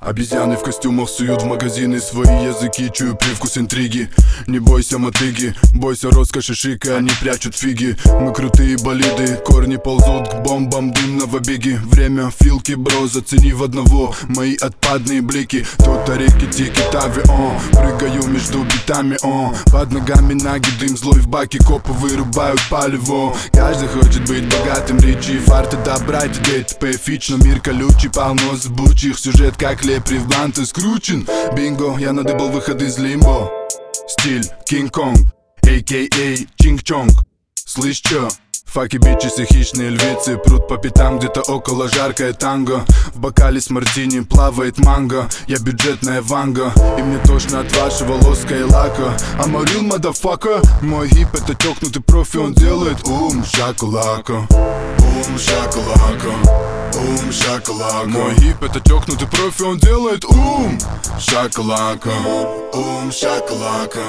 Обезьяны в костюмах суют в магазины свои языки Чую привкус интриги. Не бойся мотыги, бойся роскоши шика Они прячут фиги. Мы крутые болиды, корни ползут к бомбам дымного беги. Время филки, бро, зацени в одного Мои отпадные блики. Тут реки тики тави, о Прыгаю между битами, о. Под ногами наги, дым злой в баке Копы вырубают палево. Каждый хочет быть богатым, ричи Фарты добра, ДТП фич Но мир колючий, полно зыбучих Сюжет как лепри в скручен. Бинго, я надыбал выход из лимбо. Стиль Кинг-Конг, a.k.a. Чинг-Чонг Слышь, чё? Fucking bitches, хищные львицы Прут по пятам, где-то около жаркое танго. В бокале с мартини плавает манго. Я бюджетная ванга И мне тошно от вашего лоска и лака. I'm a real motherfucka Мой гип это чокнутый профи Он делает boom shakalaka. Boom shakalaka Boom shakalaka Мой гип это чокнутый профи, он делает ум Шоколака Ум шоколака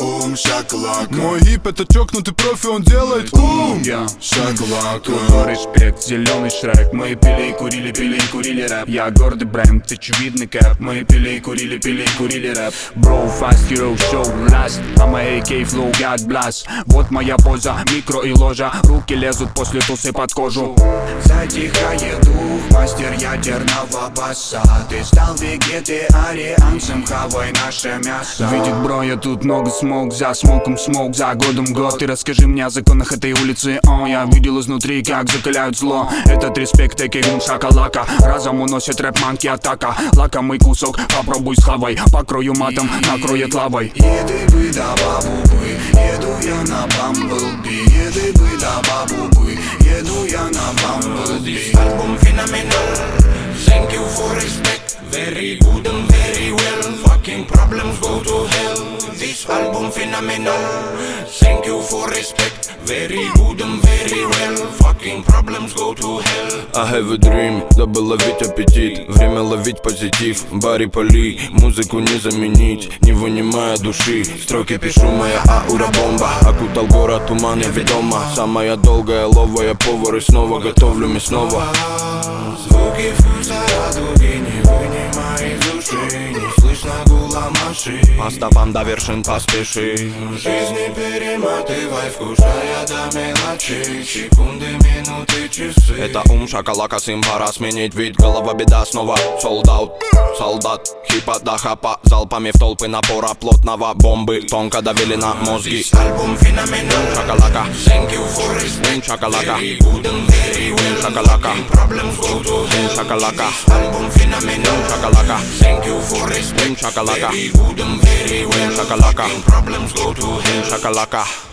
Ум шоколака Мой гип это тёкнутый профи, он делает ум Шоколака респект, зеленый шрек. Мы пили и курили, пили и курили рэп. Я гордый бренд, очевидный кэп. Мы пили и курили, пили и курили рэп. Бро, fast hero show last. А моей AK flow как бласт Вот моя поза, микро и ложа. Руки лезут после тусы под кожу. Затихает дух, мастер ядерного баса. Ты стал вегетарианцем, хавай наше мясо. Видит бро, я тут много смог, за смоком смог, за годом год. Ты расскажи мне о законах этой улицы, о. Я видел изнутри, как закаляют зло. Этот респект, таким шакалака. Разом уносит рэп-манки атака. Лакомый кусок, попробуй схавай. Покрою матом, накроет лавой Еды бы да бабу бы Еду я на Бамблби for respect. Very good and very well. Fucking problems go to hell. This album phenomenal. Thank you for respect. Very good and very well. Fucking problems go to hell. I have a dream, дабы ловить аппетит. Время ловить позитив, Барри Поли. Музыку не заменить, не вынимая души. Строки пишу, моя аура бомба Окутал город туман, я ведома Самая долгая ловая повар. И снова готовлю мясного. Звуки вкуса машин По стопам до вершин поспеши. Жизни перематывай, вкушая до мелочей. Секунды, минуты, часы. Это ум шоколака, сим пора сменить вид. Голова беда снова, солдат, солдат Хипа да хапа, залпами в толпы напора плотного. Бомбы тонко давили на мозги. Album phenomenal Шоколака, Thank you for respect ум шоколака Very good and very well Шоколака, Fucking problems go to hell шоколака, This album phenomenal шоколака Thank you for respect шоколака, Very good and very well шоколака, Fucking problems go to hell шоколака